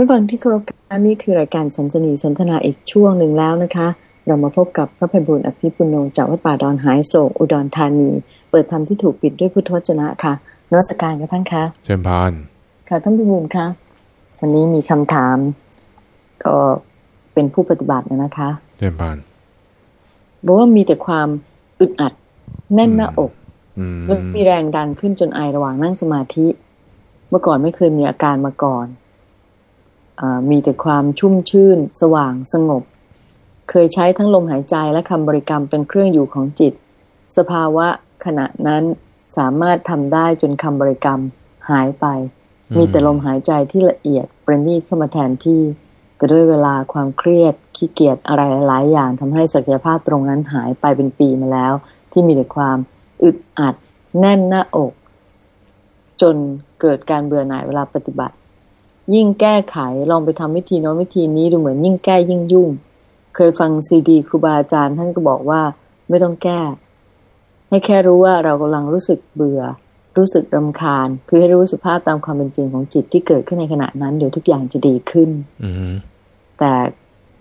ท่านฟังที่เคารพกันนี่คือรายการสันสนีสนทนาอีกช่วงหนึ่งแล้วนะคะ เรามาพบกับพระพันบุญอภิปุโนจากวัดป่าดอนหายโศกอุดรธานี เปิดธรรมที่ถูกปิดด้วยพุทธวจนะค่ะนวัตการกับท่านคะเชิญพานค่ะท่านพิบูลคะวันนี้มีคำถาม ก็เป็นผู้ปฏิบัตินะคะเชิญพานบอกว่ามีแต่ความอึดอัดแน่นหน้าอกแล้วมีแรงดันขึ้นจนไอระหว่างนั่งสมาธิ เมื่อก่อนไม่เคยมีอาการมาก่อน มีแต่ความชุ่มชื่น สว่างสงบ เคยใช้ทั้งลมหายใจและคำบริกรรมเป็นเครื่องอยู่ของจิต สภาวะขณะนั้นสามารถทำได้จนคำบริกรรมหายไป มีแต่ลมหายใจที่ละเอียดประณีตเข้ามาแทนที่แต่ด้วยเวลาความเครียดขี้เกียจอะไรหลายอย่างทำให้ศักยภาพตรงนั้นหายไปเป็นปีมาแล้ว ที่มีแต่ความอึดอัดแน่นหน้าอก จนเกิดการเบื่อหน่ายเวลาปฏิบัติ ยิ่งแก้ไขลองไปทำวิธีโน้นวิธีนี้ดูเหมือนยิ่งแก้ยิ่งยุ่ง เคยฟังซีดีครูบาอาจารย์ท่านก็บอกว่าไม่ต้องแก้ ให้แค่รู้ว่าเรากำลังรู้สึกเบื่อ รู้สึกรำคาญ คือให้รู้สภาพตามความเป็นจริงของจิตที่เกิดขึ้นในขณะนั้น เดี๋ยวทุกอย่างจะดีขึ้นแต่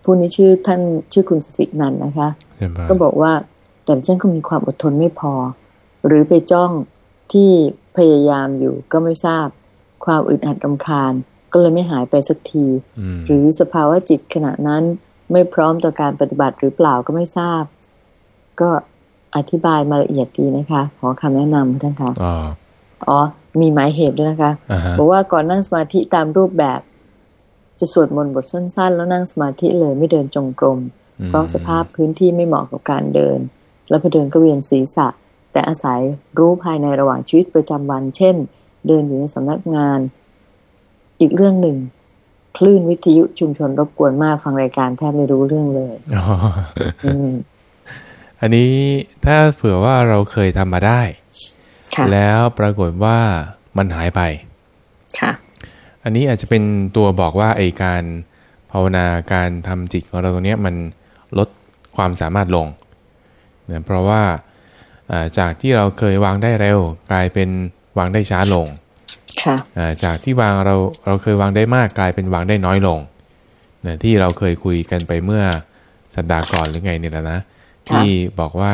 ผู้นี้ชื่อท่านชื่อคุณสินันนะคะ ก็บอกว่าแต่ฉันก็มีความอดทนไม่พอ หรือไปจ้องที่พยายามอยู่ก็ไม่ทราบ ความอึดอัดรำคาญ ก็เลยไม่หายไปสักที หรือสภาวะจิตขณะนั้นไม่พร้อมต่อการปฏิบัติหรือเปล่าก็ไม่ทราบ ก็อธิบายมาละเอียดดีนะคะ ขอคำแนะนำท่านคะอ๋อ มีหมายเหตุด้วยนะคะบอกว่าก่อนนั่งสมาธิตามรูปแบบ จะสวดมนต์บทสั้น ๆ แล้วนั่งสมาธิเลยไม่เดินจงกรมเพราะสภาพพื้นที่ไม่เหมาะกับการเดิน แล้วพอเดินก็เวียนศีรษะ แต่อาศัยรู้ภายในระหว่างชีวิตประจำวัน เช่น เดินอยู่ในสำนักงาน อีกเรื่องหนึ่งคลื่นวิทยุชุมชนรบกวนมากฟังรายการแทบไม่รู้เรื่องเลยอันนี้ถ้าเผื่อว่าเราเคยทำมาได้ แล้วปรากฏว่ามันหายไป ค่ะ อันนี้อาจจะเป็นตัวบอกว่าไอการภาวนาการทำจิตของเราตรงนี้มันลดความสามารถลงเนะเพราะว่าจากที่เราเคยวางได้เร็ว กลายเป็นวางได้ช้าลง จากที่วางเราเราเคยวางได้มากกลายเป็นวางได้น้อยลงนะที่เราเคยคุยกันไปเมื่อสัปดาห์ก่อนหรือไงเนี่ยนะ ที่บอกว่า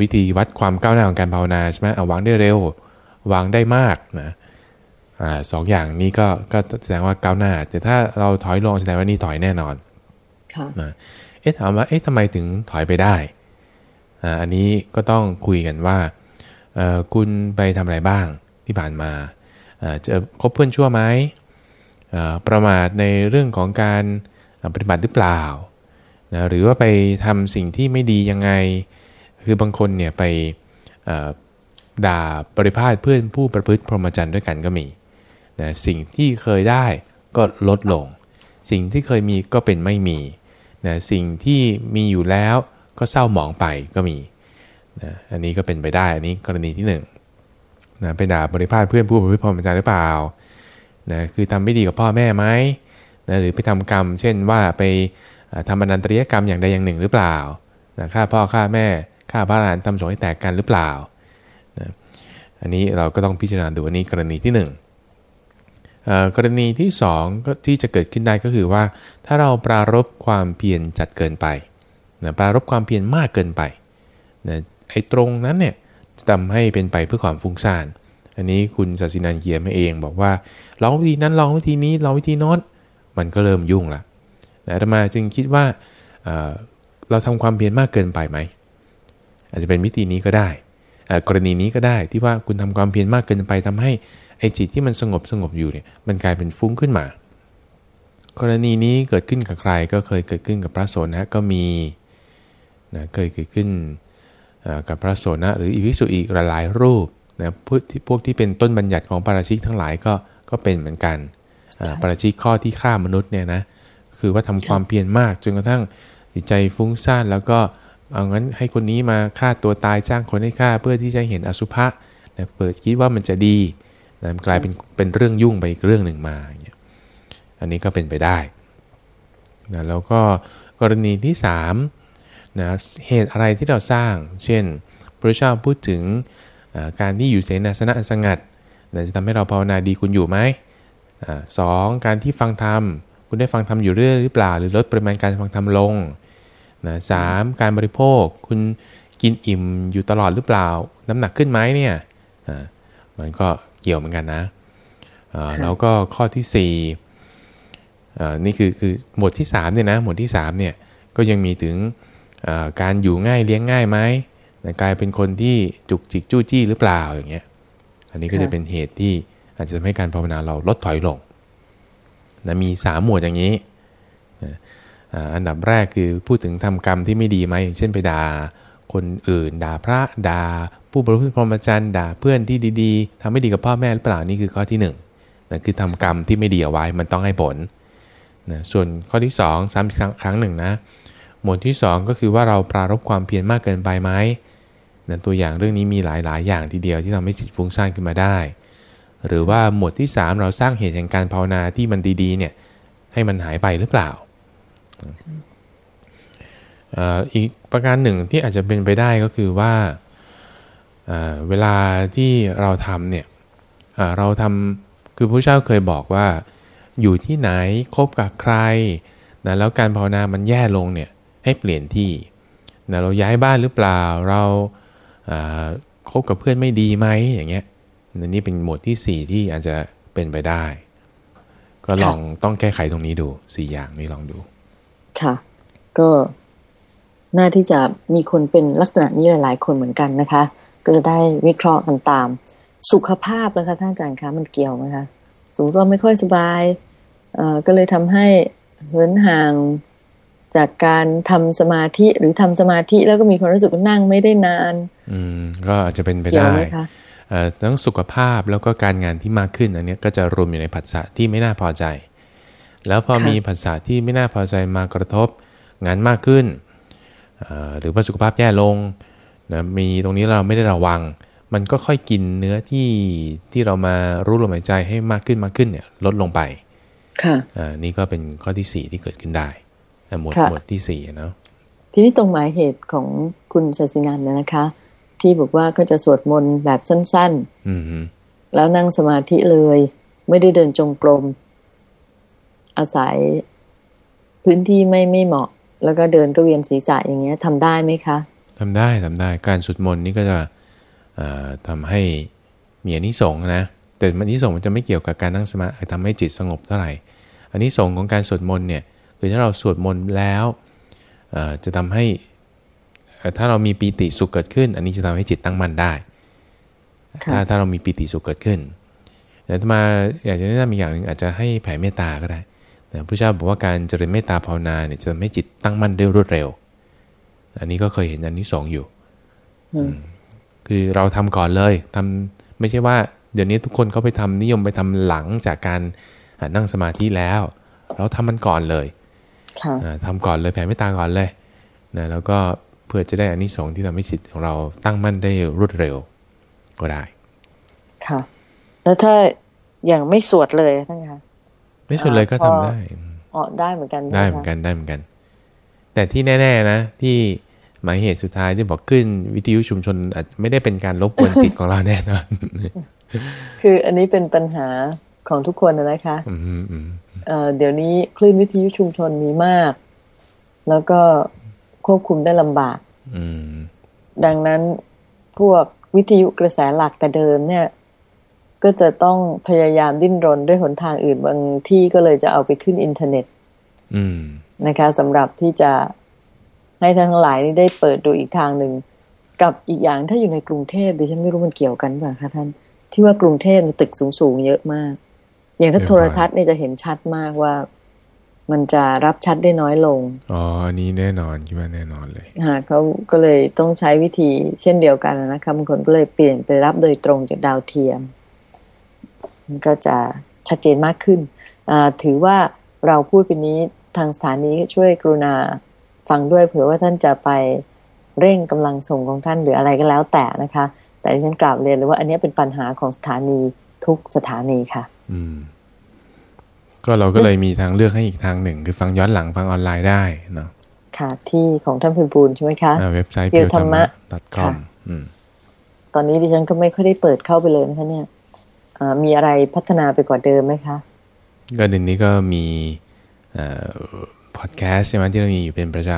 วิธีวัดความก้าวหน้าของการภาวนาใช่ไหมเอาวางได้เร็ว วางได้มากนะสองอย่างนี้ก็ก็แสดงว่าก้าวหน้า แต่ถ้าเราถอยลงแสดงว่านี่ถอยแน่นอนนะเอ๊ะถามว่าเอ๊ะทำไมถึงถอยไปได้อันนี้ก็ต้องคุยกันว่าคุณไปทำอะไรบ้าง ที่ผ่านมาจะคบเพื่อนชั่วไหมประมาทในเรื่องของการปฏิบัติหรือเปล่านะหรือว่าไปทำสิ่งที่ไม่ดียังไง คือบางคนเนี่ยไปด่าปริพาทเพื่อนผู้ประพฤติพรหมจรรย์ด้วยกันก็มีนะสิ่งที่เคยได้ก็ลดลง สิ่งที่เคยมีก็เป็นไม่มีนะสิ่งที่มีอยู่แล้วก็เศร้าหมองไปก็มีนะอันนี้ก็เป็นไปได้ อันนี้กรณีที่1นะไปด่าบริพาทเพื่อนผู้บริพรมจารหรือเปล่านะคือทำไม่ดีกับพ่อแม่ไหมนะหรือไปทำกรรม เช่นว่าไปทำอนันตริยกรรมอย่างใดอย่างหนึ่งหรือเปล่านะฆ่าพ่อฆ่าแม่ฆ่าพระอรหันต์ทำสงฆ์ให้แตกกันหรือเปล่านะอันนี้เราก็ต้องพิจารณาดูอันนี้กรณีที่1กรณีที่2ก็ที่จะเกิดขึ้นได้ก็คือว่า ถ้าเราปรารบความเพียรจัดเกินไปนะปรารบความเพียรมากเกินไปนะไอ้ตรงนั้นเนี่ย ทำให้เป็นไปเพื่อความฟุ้งซ่าน อันนี้คุณศาสินันเขียนมาเอง บอกว่าลองวิธีนั้นลองวิธีนี้ลองวิธีโน้นมันก็เริ่มยุ่งละแต่ธรรมาจึงคิดว่าเราทำความเพียรมากเกินไปไหม อาจจะเป็นวิธีนี้ก็ได้ กรณีนี้ก็ได้ที่ว่าคุณทำความเพียรมากเกินไปทำให้ไอ้จิตที่มันสงบสงบอยู่เนี่ยมันกลายเป็นฟุ้งขึ้นมา กรณีนี้เกิดขึ้นกับใครก็เคยเกิดขึ้นกับพระโสนะก็มีนะเคยเกิดขึ้น กับพระโสนะหรืออีวิสุอีกหลายรูปนะพวกที่พวกที่เป็นต้นบัญญัติของปาราชิกทั้งหลายก็ก็เป็นเหมือนกันปาราชิกข้อที่ฆ่ามนุษย์เนี่ยนะคือว่าทำความเพียรมากจนกระทั่งจิตใจฟุ้งซ่านแล้วก็เอางั้นให้คนนี้มาฆ่าตัวตายจ้างคนให้ฆ่าเพื่อที่จะเห็นอสุภะนะเปิดคิดว่ามันจะดีนะกลายเป็นเป็นเรื่องยุ่งไปอีกเรื่องหนึ่งมาอย่างเงี้ยอันนี้ก็เป็นไปได้นะแล้วก็กรณีที่3 นะเหตุอะไรที่เราสร้าง เช่น พระเจ้าพูดถึงการที่อยู่เสนาสนะสงัดนะจะทำให้เราภาวนาดีคุณอยู่ไหมสองการที่ฟังธรรม คุณได้ฟังธรรมอยู่เรื่อยหรือเปล่า หรือลดปริมาณการฟังธรรมลงนะสามการบริโภค คุณกินอิ่มอยู่ตลอดหรือเปล่า น้ำหนักขึ้นไหมเนี่ยมันก็เกี่ยวเหมือนกันนะแล้วก็ข้อที่สี่นี่คือคือหมวดที่3เนี่ยนะหมวดที่3เนี่ยก็ยังมีถึง การอยู่ง่ายเลี้ยงง่ายไหมกลายเป็นคนที่จุกจิกจู้จี้หรือเปล่าอย่างเงี้ย อันนี้ก็จะเป็นเหตุที่อาจจะทำให้การภาวนาเราลดถอยลงนะมี3หมวดอย่างนี้ อันดับแรกคือพูดถึงทำกรรมที่ไม่ดีไหมเช่นไปด่าคนอื่น ด่าพระด่าผู้บริสุทธิ์พรหมจรรย์ด่าเพื่อนที่ดีๆทำไม่ดีกับพ่อแม่หรือเปล่านี่คือข้อที่1นึ่งนะคือทำกรรมที่ไม่ดีเอาไว้มันต้องให้ผลนะส่วนข้อที่2ซ้ำอีกครั้งหนึ่งนะ หมวดที่ 2 ก็คือว่าเราปรารบความเพียรมากเกินไปไหมนะตัวอย่างเรื่องนี้มีหลาย ๆ อย่างทีเดียวที่ทำให้จิตฟุ้งซ่านขึ้นมาได้ หรือว่าหมวดที่ 3 เราสร้างเหตุแห่งการภาวนาที่มันดี ๆ เนี่ยให้มันหายไปหรือเปล่า อีกประการหนึ่งที่อาจจะเป็นไปได้ก็คือว่าเวลาที่เราทำเนี่ยเราทำคือพระเจ้าเคยบอกว่าอยู่ที่ไหนคบกับใครนะแล้วการภาวนามันแย่ลงเนี่ย ให้เปลี่ยนที่นะเราย้ายบ้านหรือเปล่า เราคบกับเพื่อนไม่ดีไหมอย่างเงี้ยนี่เป็นหมวดที่ 4 ที่อาจจะเป็นไปได้ ก็ลองต้องแก้ไขตรงนี้ดูสี่อย่างนี้ลองดู ค่ะ ก็น่าที่จะมีคนเป็นลักษณะนี้หลาย ๆ คนเหมือนกันนะคะ ก็จะได้วิเคราะห์กันตาม สุขภาพนะคะท่านอาจารย์คะมันเกี่ยวไหมคะสมมติว่าไม่ค่อยสบายเอ่อก็เลยทำให้เหินห่าง จากการทำสมาธิหรือทำสมาธิแล้วก็มีความรู้สึกว่านั่งไม่ได้นาน อืมก็อาจจะเป็นไปได้ทั้งสุขภาพแล้วก็การงานที่มากขึ้นอันนี้ก็จะรวมอยู่ในผัสสะที่ไม่น่าพอใจ แล้วพอมีผัสสะที่ไม่น่าพอใจมากระทบงานมากขึ้น หรือว่าสุขภาพแย่ลงนะมีตรงนี้เราไม่ได้ระวัง มันก็ค่อยกินเนื้อที่ที่เรามารู้ลมหายใจให้มากขึ้นมากขึ้นเนี่ยลดลงไป ค่ะอ่านี่ก็เป็นข้อที่สี่ที่เกิดขึ้นได้ หมวดหมวดที่สี่เนาะทีนี้ตรงหมายเหตุของคุณชัยศินันนะคะ ที่บอกว่าก็จะสวดมนต์แบบสั้นๆอืแล้วนั่งสมาธิเลย ไม่ได้เดินจงกรมอาศัยพื้นที่ไม่ไม่เหมาะ แล้วก็เดินก็เวียนศีรษะอย่างเงี้ยทำได้ไหมคะทำได้ทำได้การสวดมนต์นี่ก็จะทำให้มีอนิสงส์นะแต่อนิสงส์มันจะไม่เกี่ยวกับการนั่งสมาธิทำให้จิตสงบเท่าไหร่อันนี้สงของการสวดมนต์เนี่ย คือถ้าเราสวดมนต์แล้วจะทำให้ถ้าเรามีปีติสุขเกิดขึ้น อันนี้จะทำให้จิตตั้งมั่นได้ ถ้าถ้าเรามีปีติสุขเกิดขึ้นแต่มาอยากจะแนะนำอีกอย่างหนึ่งอาจจะให้แผ่เมตตาก็ได้นะพระเจ้าบอกว่าการเจริญเมตตาภาวนาเนี่ยจะทำให้จิตตั้งมั่นได้รวดเร็ว อันนี้ก็เคยเห็นอันนี้สองอยู่คือเราทำก่อนเลยทำไม่ใช่ว่า เดี๋ยวนี้ทุกคนเขาไปทำนิยมไปทำหลังจากการนั่งสมาธิแล้ว เราทำมันก่อนเลย ทำก่อนเลยแผ่เมตตาก่อนเลยนะแล้วก็เพื่อจะได้อันนี้สองที่ทำให้จิตของเราตั้งมั่นได้รวดเร็วก็ได้ ค่ะ แล้วถ้าอย่างไม่สวดเลยท่านคะไม่สุดเลยก็ทำได้อ๋อได้เหมือนกัน ได้เหมือนกันได้เหมือนกัน แต่ที่แน่ ๆ นะ ที่หมายเหตุสุดท้ายที่บอกขึ้นวิทยุชุมชนอาจไม่ได้เป็นการลบกวนจิตของเราแน่นอนคืออันนี้เป็นปัญหาของทุกคนนะคะ เดี๋ยวนี้คลื่นวิทยุชุมชนมีมาก แล้วก็ควบคุมได้ลำบากดังนั้นพวกวิทยุกระแสหลักแต่เดิมเนี่ย ก็จะต้องพยายามดิ้นรนด้วยหนทางอื่นบางที่ก็เลยจะเอาไปขึ้นอินเทอร์เน็ตนะคะสำหรับที่จะให้ท่านทั้งหลายนี่ได้เปิดดูอีกทางหนึ่งกับอีกอย่างถ้าอยู่ในกรุงเทพดิฉันไม่รู้มันเกี่ยวกันป่ะคะท่าน ที่ว่ากรุงเทพมีตึกสูงๆเยอะมาก อย่างถ้าโทรทัศน์เนี่ยจะเห็นชัดมากว่ามันจะรับชัดได้น้อยลง อ๋อ อันนี้แน่นอนคิดว่าแน่นอนเลยค่ะเขาก็เลยต้องใช้วิธีเช่นเดียวกันนะคะบางคนก็เลยเปลี่ยนไปรับโดยตรงจากดาวเทียม มันก็จะชัดเจนมากขึ้น ถือว่าเราพูดไปนี้ทางสถานีช่วยกรุณาฟังด้วยเผื่อว่าท่านจะไปเร่งกำลังส่งของท่านหรืออะไรก็แล้วแต่นะคะ แต่ที่ฉันกล่าวเรียนเลยว่าอันนี้เป็นปัญหาของสถานีทุกสถานีค่ะ อืม ก็เราก็เลยมีทางเลือกให้อีกทางหนึ่ง คือฟังย้อนหลังฟังออนไลน์ได้เนาะค่ะ ที่ของท่านพิบูลใช่ไหมคะเว็บไซต์เพียวธรรมะ .com ตอนนี้ดิฉันก็ไม่ค่อยได้เปิดเข้าไปเลยนะคะเนี่ยมีอะไรพัฒนาไปกว่าเดิมไหมคะ ก็เดือนนี้ก็มีพอดแคสต์ใช่ไหมที่เรามีอยู่เป็นประจ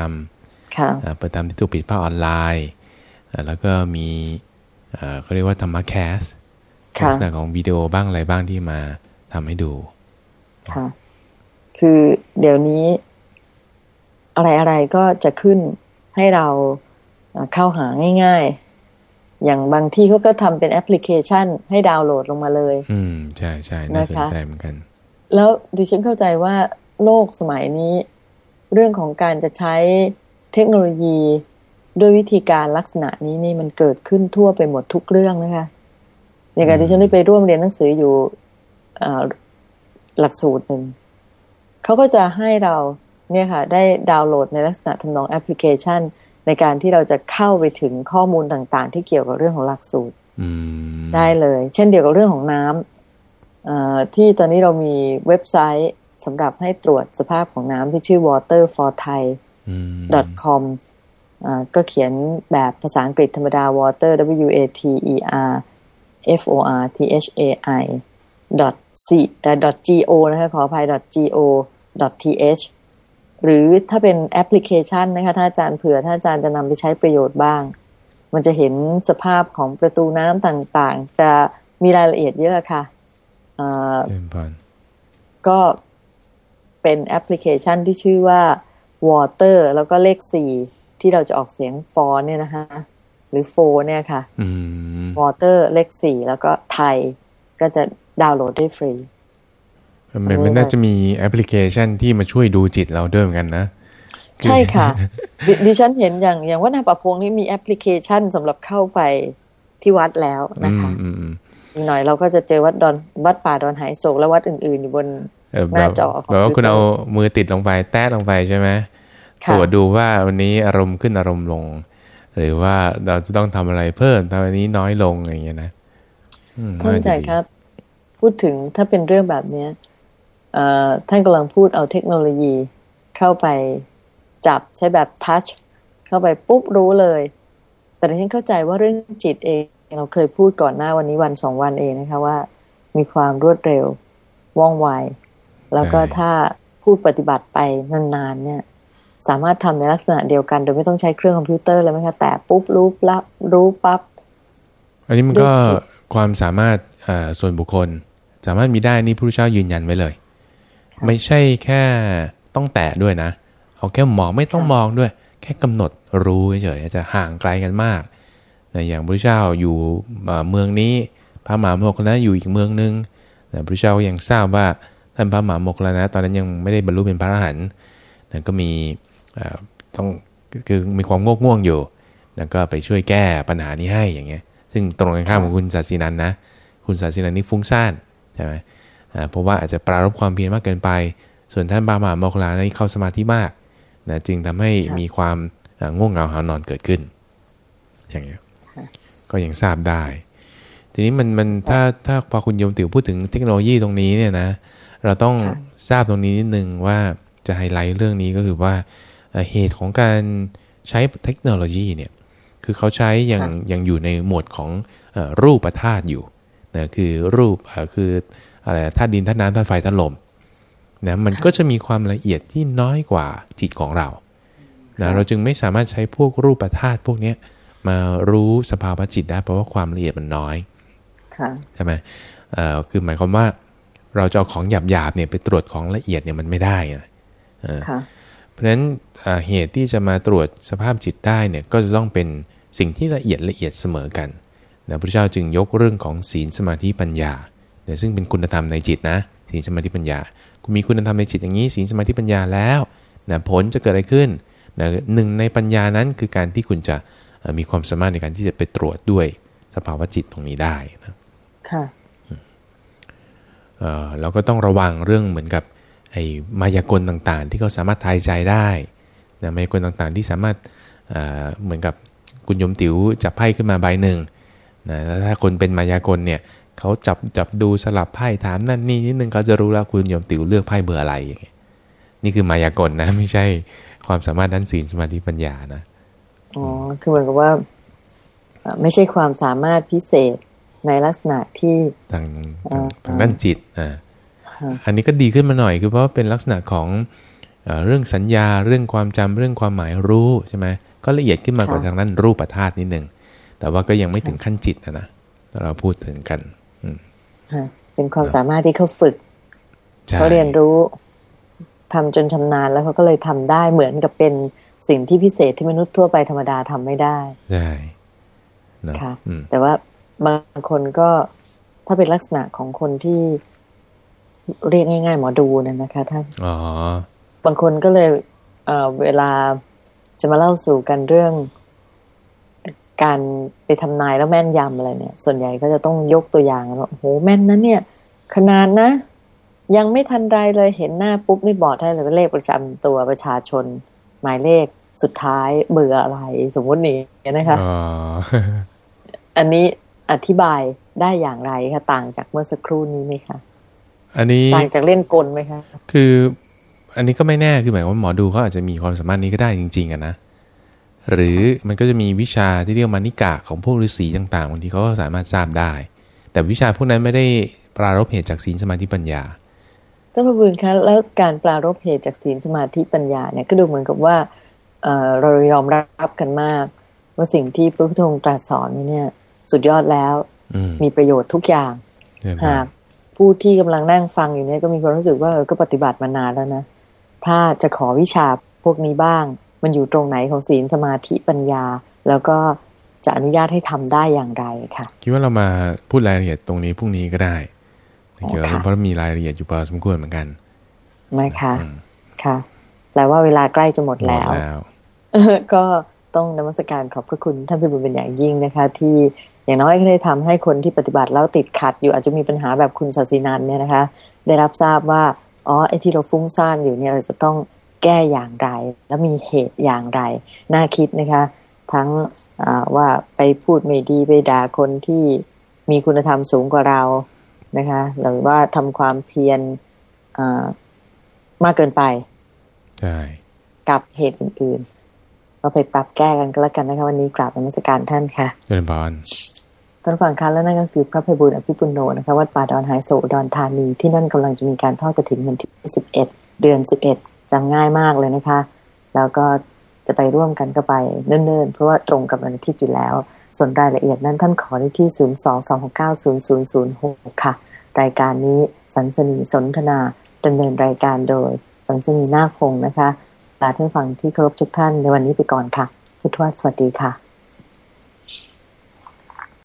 ำเปิดตามที่ตูปิดภาคออนไลน์ แล้วก็มีเขาเรียกว่าธรรมะแคส ลักษณะของวิดีโอบ้างอะไรบ้างที่มาทำให้ดูค่ะคือเดี๋ยวนี้ อะไรอะไรก็จะขึ้นให้เราเข้าหาง่าย ๆ อย่างบางที่เขาก็ทำเป็นแอปพลิเคชัน ให้ดาวน์โหลดลงมาเลย อืม ใช่ใช่น่าสนใจเหมือนกัน แล้วดิฉันเข้าใจว่าโลกสมัยนี้ เรื่องของการจะใช้เทคโนโลยีด้วยวิธีการลักษณะนี้นี่มันเกิดขึ้นทั่วไปหมดทุกเรื่องนะคะ อย่างการที่ฉันได้ไปร่วมเรียนหนังสืออยู่หลักสูตรหนึ่งเขาก็จะให้เราเนี่ยค่ะ ได้ดาวน์โหลดในลักษณะทำนองแอปพลิเคชัน ในการที่เราจะเข้าไปถึงข้อมูลต่างๆ ที่เกี่ยวกับเรื่องของหลักสูตรได้เลย เช่นเดียวกับเรื่องของน้ำที่ตอนนี้เรามีเว็บไซต์สำหรับให้ตรวจสภาพของน้ำที่ชื่อ water for thai com ก็เขียนแบบภาษาอังกฤษธรรมดา water w a t e r f o r t h a i dot c แต่ dot go นะคะขออภัย dot go dot th หรือถ้าเป็นแอปพลิเคชันนะคะถ้าอาจารย์เผื่อถ้าอาจารย์จะนำไปใช้ประโยชน์บ้าง มันจะเห็นสภาพของประตูน้ำต่างๆ จะมีรายละเอียดเยอะค่ะก็เป็นแอปพลิเคชันที่ชื่อว่า Water แล้วก็เลขสี่ที่เราจะออกเสียง four เนี่ยนะคะ หรือ four เนี่ยค่ะ Water เลขสี่แล้วก็ไทยก็จะดาวน์โหลดได้ฟรีมันมันน่าจะมีแอปพลิเคชันที่มาช่วยดูจิตเราด้วยเหมือนกันนะ ใช่ค่ะ ดิฉันเห็นอย่างอย่างว่านาปะพงนี่มีแอปพลิเคชันสำหรับเข้าไปที่วัดแล้วนะคะอีกหน่อยเราก็จะเจอวัดดอนวัดป่าดอนหายโศกและวัดอื่น ๆ อยู่บนหน้าจอแบบว่าคุณเอามือติดลงไปแตะลงไปใช่ไหมตรวจดูว่าวันนี้อารมณ์ขึ้นอารมณ์ลง หรือว่าเราจะต้องทำอะไรเพิ่มทำอันนี้น้อยลงอย่างเงี้ยนะท่านใจครับ พูดถึงถ้าเป็นเรื่องแบบเนี้ยท่านกำลังพูดเอาเทคโนโลยีเข้าไปจับใช้แบบทัชเข้าไปปุ๊บรู้เลย แต่ที่ฉันเข้าใจว่าเรื่องจิตเอง เราเคยพูดก่อนหน้าวันนี้วันสองวันเองนะคะว่า มีความรวดเร็วว่องไว แล้วก็ถ้าพูดปฏิบัติไปนานๆเนี่ย สามารถทำในลักษณะเดียวกัน โดยไม่ต้องใช้เครื่องคอมพิวเตอร์เลยไหมคะแต่ปุ๊บรู้ปั๊บรู้ปั๊บอันนี้มันก็ความสามารถส่วนบุคคล สามารถมีได้นี่พระพุทธเจ้ายืนยันไว้เลย ไม่ใช่แค่ต้องแตะด้วยนะเอาแค่มองไม่ต้องมองด้วย แค่กำหนดรู้เฉยๆจะห่างไกลกันมากอย่างพระพุทธเจ้าอยู่เมืองนี้พระมหาโมคลานะอยู่อีกเมืองนึงแต่พระพุทธเจ้ายังทราบว่าท่านพระมหาโมคลานะตอนนั้นยังไม่ได้บรรลุเป็นพระอรหันต์ก็มี ต้องคือมีความงกง่วงอยู่ แล้วก็ไปช่วยแก้ปัญหานี้ให้อย่างเงี้ย ซึ่งตรงกันข้ามของคุณศาสินันนะ คุณศาสินันนี่ฟุ้งซ่านใช่ไหมเพราะว่าอาจจะปรารบความเพียรมากเกินไป ส่วนท่านบามาโมคลานี่เข้าสมาธิมากนะจึงทำให้มีความง่วงเหงาหานอนเกิดขึ้น อย่างเงี้ยก็ยังทราบได้ ทีนี้มันมันถ้าถ้าพอคุณโยมติ๋วพูดถึงเทคโนโลยีตรงนี้เนี่ยนะ เราต้องทราบตรงนี้นิดนึงว่าจะไฮไลท์เรื่องนี้ก็คือว่า เหตุของการใช้เทคโนโลยีเนี่ยคือเขาใช้ยังยังอยู่ในหมวดของรูปธาตุอยู่นะคือรูปคืออะไรธาตุดินธาตุน้ำธาตุไฟธาตุลมนะมันก็จะมีความละเอียดที่น้อยกว่าจิตของเรานะเราจึงไม่สามารถใช้พวกรูปธาตุพวกนี้มารู้สภาวะจิตได้เพราะว่าความละเอียดมันน้อยใช่ไหมคือหมายความว่าเราจะเอาของหยาบๆเนี่ยไปตรวจของละเอียดเนี่ยมันไม่ได้นะ เพราะฉะนั้นเหตุที่จะมาตรวจสภาพจิตได้เนี่ยก็จะต้องเป็นสิ่งที่ละเอียดละเอียดเสมอกันนะพระเจ้าจึงยกเรื่องของศีลสมาธิปัญญาเนี่ยซึ่งเป็นคุณธรรมในจิตนะศีลสมาธิปัญญา คุณมีคุณธรรมในจิตอย่างนี้ศีลสมาธิปัญญาแล้วนะผลจะเกิดอะไรขึ้นนะหนึ่งในปัญญานั้นคือการที่คุณจะมีความสามารถในการที่จะไปตรวจด้วยสภาวะจิตตรงนี้ได้นะค่ะเราก็ต้องระวังเรื่องเหมือนกับ ไอ้มายากลต่างๆ ที่เขาสามารถทายใจได้นะมายากลต่างๆ ที่สามารถเหมือนกับคุณยมติ๋วจับไพ่ขึ้นมาใบหนึ่งนะแล้วถ้าคนเป็นมายากลเนี่ยเขาจับจับดูสลับไพ่ถามนั่นนี่นิดนึงเขาจะรู้แล้วคุณยมติ๋วเลือกไพ่เบอร์อะไรอย่างเงี้ยนี่คือมายากลนะ ไม่ใช่ความสามารถด้านศีลสมาธิปัญญานะอ๋อคือเหมือนกับว่า ไม่ใช่ความสามารถพิเศษในลักษณะที่ทางทางด้านจิตอ่า อันนี้ก็ดีขึ้นมาหน่อยคือเพราะเป็นลักษณะของเรื่องสัญญาเรื่องความจำเรื่องความหมายรู้ใช่ไหมก็ละเอียดขึ้นมากว่าทางนั้นรูปธาตุนิดหนึ่งแต่ว่าก็ยังไม่ถึงขั้นจิตนะนะเราพูดถึงกันเป็นความสามารถที่เขาฝึกเขาเรียนรู้ทำจนชำนาญแล้วเขาก็เลยทำได้เหมือนกับเป็นสิ่งที่พิเศษที่มนุษย์ทั่วไปธรรมดาทำไม่ได้ใช่ค่ะแต่ว่าบางคนก็ถ้าเป็นลักษณะของคนที่ เรียกง่ายๆหมอดูนั่นนะคะท่านบางคนก็เลยเเวลาจะมาเล่าสู่กันเรื่อง การไปทำนายแล้วแม่นยำอะไรเนี่ย ส่วนใหญ่ก็จะต้องยกตัวอย่างว่าโอ้โหแม่นนั้นเนี่ย ขนาดนะ ยังไม่ทันไรเลยเห็นหน้าปุ๊บนี่บอกได้เลยว่าเลขประจำตัวประชาชน หมายเลขสุดท้ายเบื่ออะไรสมมตินี้นะคะอันนี้อธิบายได้อย่างไรคะต่างจากเมื่อสักครู่นี้ไหมคะ อันนี้ต่างจากเล่นกลไหมคะคือ อันนี้ก็ไม่แน่คือหมายว่าหมอดูเขาอาจจะมีความสามารถนี้ก็ได้จริงๆอะนะหรือมันก็จะมีวิชาที่เรียกมานิกะของพวกฤาษีต่างๆบางทีเขาก็สามารถทราบได้ แต่วิชาพวกนั้นไม่ได้ปรารบเหตุจากศีลสมาธิปัญญาท่านพระบุญคะแล้วการปรารบเหตุจากศีลสมาธิปัญญาเนี่ยก็ดูเหมือนกับว่าเรายอมรับกันมาก ว่าสิ่งที่พระพุทธองค์ตรัสสอนเนี่ย สุดยอดแล้ว มีประโยชน์ทุกอย่าง หาก ผู้ที่กำลังนั่งฟังอยู่เนี่ยก็มีความรู้สึกว่าก็ปฏิบัติมานานแล้วนะ ถ้าจะขอวิชาพวกนี้บ้าง มันอยู่ตรงไหนของศีลสมาธิปัญญา แล้วก็จะอนุญาตให้ทำได้อย่างไรค่ะ คิดว่าเรามาพูดรายละเอียดตรงนี้พรุ่งนี้ก็ได้เกี่ยวกับเพราะมีรายละเอียดอยู่พอสมควรเหมือนกันนะคะค่ะแปลว่าเวลาใกล้จะหมดแล้ว ก็ต้องนมัสการขอบพระคุณท่านพิบูลเป็นอย่างยิ่งนะคะ ที่ อย่างน้อยก็ได้ทำให้คนที่ปฏิบัติแล้วติดขัดอยู่อาจจะมีปัญหาแบบคุณศาสินันเนี่ยนะคะ ได้รับทราบว่าอ๋อไอ้ที่เราฟุ้งซ่านอยู่เนี่ยเราจะต้องแก้อย่างไร แล้วมีเหตุอย่างไร น่าคิดนะคะ ทั้งว่าไปพูดไม่ดีไปด่าคนที่มีคุณธรรมสูงกว่าเรานะคะหรือว่าทำความเพียรมากเกินไปใช่กับเหตุอื่นๆเราไปปรับแก้กันก็แล้วกันนะคะวันนี้กราบนมัสการท่านค่ะเจริญพร ท่านฟังคันแล้วนั่นก็คือพระภัยบุญอภิปุโนนะคะวัดป่าดอนหายโศดอนธานีที่นั่นกำลังจะมีการทอดกระถิ่นวันที่สิบเอ็ดเดือนสิบเอ็ดจำง่ายมากเลยนะคะ แล้วก็จะไปร่วมกันก็ไปเนิ่นๆ เพราะว่าตรงกับวันอาทิตย์อยู่แล้ว ส่วนรายละเอียดนั้นท่านขอได้ที่ศูนย์สองสองหกเก้าศูนย์ศูนย์ศูนย์หกค่ะ รายการนี้สันสนีสนทนาดำเนินรายการโดยสันสนีนาคงนะคะลาท่านฟังที่เคารพทุกท่านในวันนี้ไปก่อนค่ะ พุทธวสวัสดีค่ะ